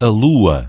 A lua.